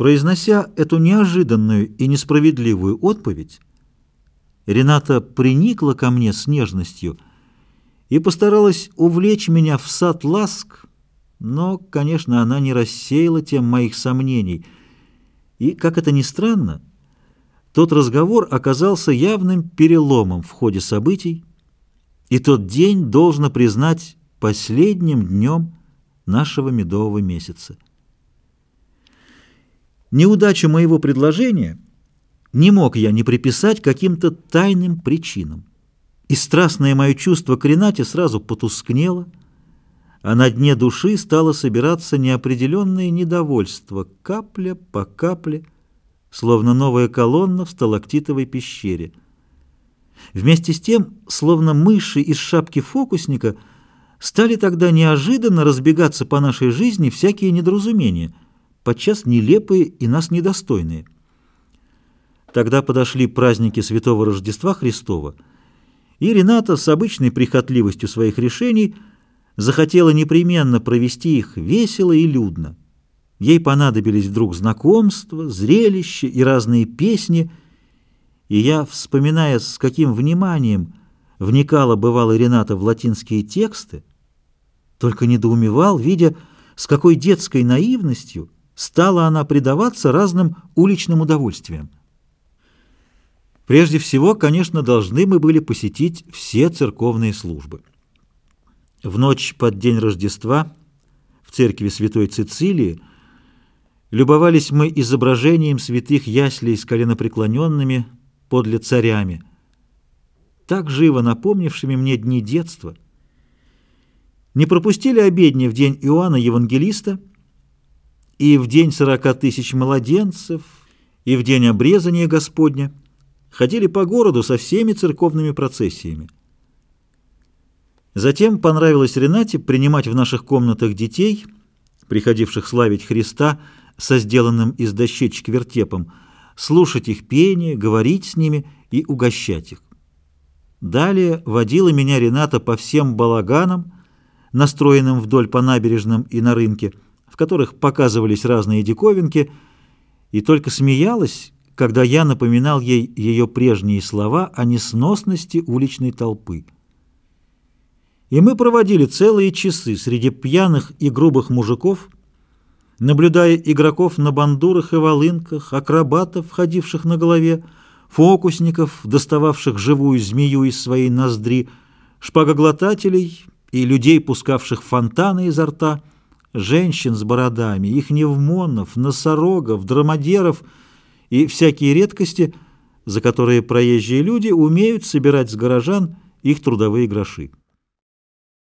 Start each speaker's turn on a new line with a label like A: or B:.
A: Произнося эту неожиданную и несправедливую отповедь, Рената приникла ко мне с нежностью и постаралась увлечь меня в сад ласк, но, конечно, она не рассеяла тем моих сомнений. И, как это ни странно, тот разговор оказался явным переломом в ходе событий, и тот день должно признать последним днем нашего медового месяца. Неудачу моего предложения не мог я не приписать каким-то тайным причинам. И страстное мое чувство к Ренате сразу потускнело, а на дне души стало собираться неопределенное недовольство, капля по капле, словно новая колонна в сталактитовой пещере. Вместе с тем, словно мыши из шапки фокусника, стали тогда неожиданно разбегаться по нашей жизни всякие недоразумения — подчас нелепые и нас недостойные. Тогда подошли праздники Святого Рождества Христова, и Рената с обычной прихотливостью своих решений захотела непременно провести их весело и людно. Ей понадобились вдруг знакомства, зрелища и разные песни, и я, вспоминая, с каким вниманием вникала бывала Рената в латинские тексты, только недоумевал, видя, с какой детской наивностью стала она предаваться разным уличным удовольствиям. Прежде всего, конечно, должны мы были посетить все церковные службы. В ночь под день Рождества в церкви Святой Цицилии любовались мы изображением святых яслей с коленопреклоненными подле царями, так живо напомнившими мне дни детства. Не пропустили обедни в день Иоанна Евангелиста – и в день сорока тысяч младенцев, и в день обрезания Господня ходили по городу со всеми церковными процессиями. Затем понравилось Ренате принимать в наших комнатах детей, приходивших славить Христа со сделанным из дощечек вертепом, слушать их пение, говорить с ними и угощать их. Далее водила меня Рената по всем балаганам, настроенным вдоль по набережным и на рынке, которых показывались разные диковинки, и только смеялась, когда я напоминал ей ее прежние слова о несносности уличной толпы. И мы проводили целые часы среди пьяных и грубых мужиков, наблюдая игроков на бандурах и волынках, акробатов, ходивших на голове, фокусников, достававших живую змею из своей ноздри, шпагоглотателей и людей, пускавших фонтаны изо рта, женщин с бородами, их невмонов, носорогов, драмадеров и всякие редкости, за которые проезжие люди умеют собирать с горожан их трудовые гроши.